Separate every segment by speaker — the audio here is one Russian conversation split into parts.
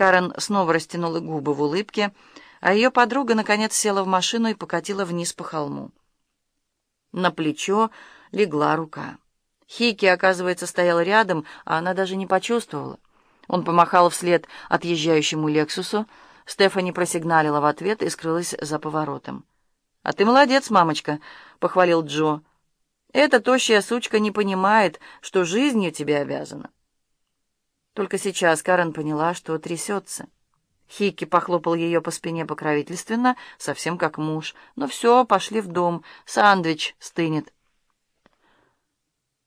Speaker 1: Карен снова растянула губы в улыбке, а ее подруга, наконец, села в машину и покатила вниз по холму. На плечо легла рука. Хики, оказывается, стоял рядом, а она даже не почувствовала. Он помахал вслед отъезжающему «Лексусу», Стефани просигналила в ответ и скрылась за поворотом. «А ты молодец, мамочка», — похвалил Джо. «Эта тощая сучка не понимает, что жизнью тебе обязана». Только сейчас Карен поняла, что трясется. Хикки похлопал ее по спине покровительственно, совсем как муж. «Ну все, пошли в дом, сандвич стынет».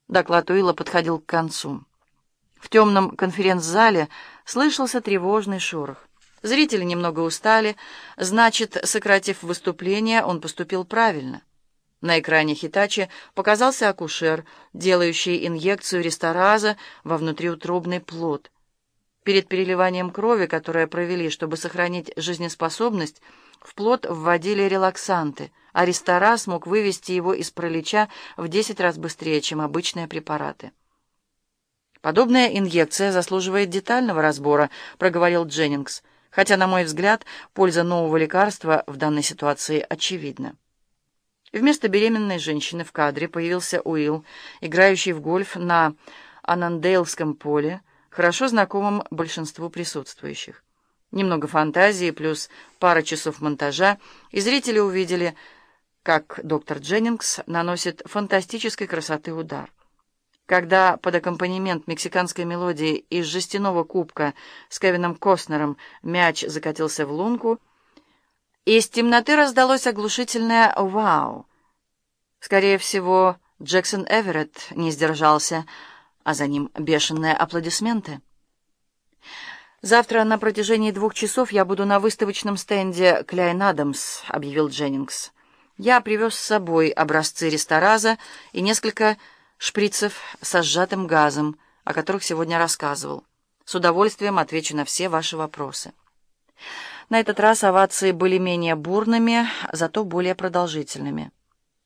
Speaker 1: Доклад Уилла подходил к концу. В темном конференц-зале слышался тревожный шорох. Зрители немного устали, значит, сократив выступление, он поступил правильно. На экране Хитачи показался акушер, делающий инъекцию рестораза во внутриутробный плод. Перед переливанием крови, которое провели, чтобы сохранить жизнеспособность, в плод вводили релаксанты, а рестораз мог вывести его из пролеча в 10 раз быстрее, чем обычные препараты. «Подобная инъекция заслуживает детального разбора», — проговорил Дженнингс, хотя, на мой взгляд, польза нового лекарства в данной ситуации очевидна. Вместо беременной женщины в кадре появился Уилл, играющий в гольф на Анандейлском поле, хорошо знакомым большинству присутствующих. Немного фантазии плюс пара часов монтажа, и зрители увидели, как доктор Дженнингс наносит фантастической красоты удар. Когда под аккомпанемент мексиканской мелодии из жестяного кубка с Кевином Костнером мяч закатился в лунку, из темноты раздалось оглушительное «Вау!». Скорее всего, Джексон Эверетт не сдержался, а за ним бешеные аплодисменты. «Завтра на протяжении двух часов я буду на выставочном стенде «Кляйн Адамс», — объявил Дженнингс. «Я привез с собой образцы рестораза и несколько шприцев со сжатым газом, о которых сегодня рассказывал. С удовольствием отвечу на все ваши вопросы». На этот раз овации были менее бурными, зато более продолжительными.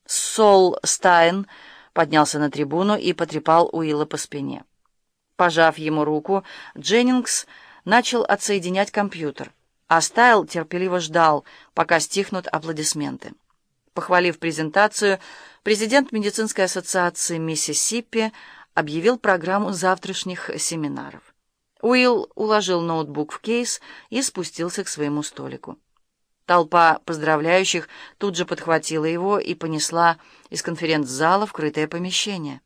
Speaker 1: Сол Стайн поднялся на трибуну и потрепал Уилла по спине. Пожав ему руку, Дженнингс начал отсоединять компьютер, а Стайл терпеливо ждал, пока стихнут аплодисменты. Похвалив презентацию, президент медицинской ассоциации Миссисипи объявил программу завтрашних семинаров. Уилл уложил ноутбук в кейс и спустился к своему столику. Толпа поздравляющих тут же подхватила его и понесла из конференц-зала в крытое помещение.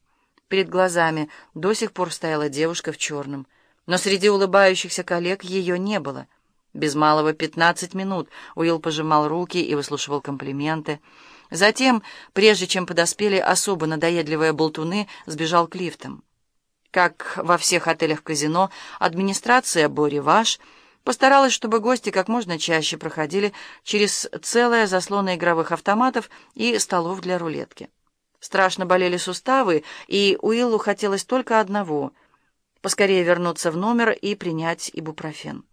Speaker 1: Перед глазами до сих пор стояла девушка в черном, но среди улыбающихся коллег ее не было. Без малого пятнадцать минут Уилл пожимал руки и выслушивал комплименты. Затем, прежде чем подоспели особо надоедливые болтуны, сбежал к лифтам. Как во всех отелях-казино, администрация «Бори Ваш» постаралась, чтобы гости как можно чаще проходили через целое заслоны игровых автоматов и столов для рулетки. Страшно болели суставы, и Уиллу хотелось только одного — поскорее вернуться в номер и принять ибупрофен.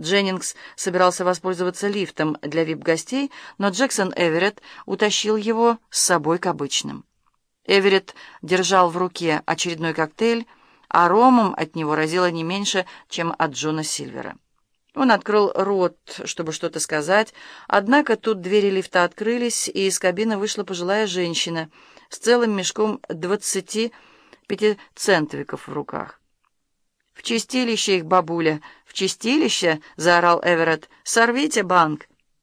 Speaker 1: Дженнингс собирался воспользоваться лифтом для вип-гостей, но Джексон Эверетт утащил его с собой к обычным. Эверетт держал в руке очередной коктейль, а ромом от него разило не меньше, чем от Джона Сильвера. Он открыл рот, чтобы что-то сказать, однако тут двери лифта открылись, и из кабины вышла пожилая женщина с целым мешком двадцати пятицентовиков в руках. «В чистилище их, бабуля, в чистилище!» — заорал Эверетт. «Сорвите банк!»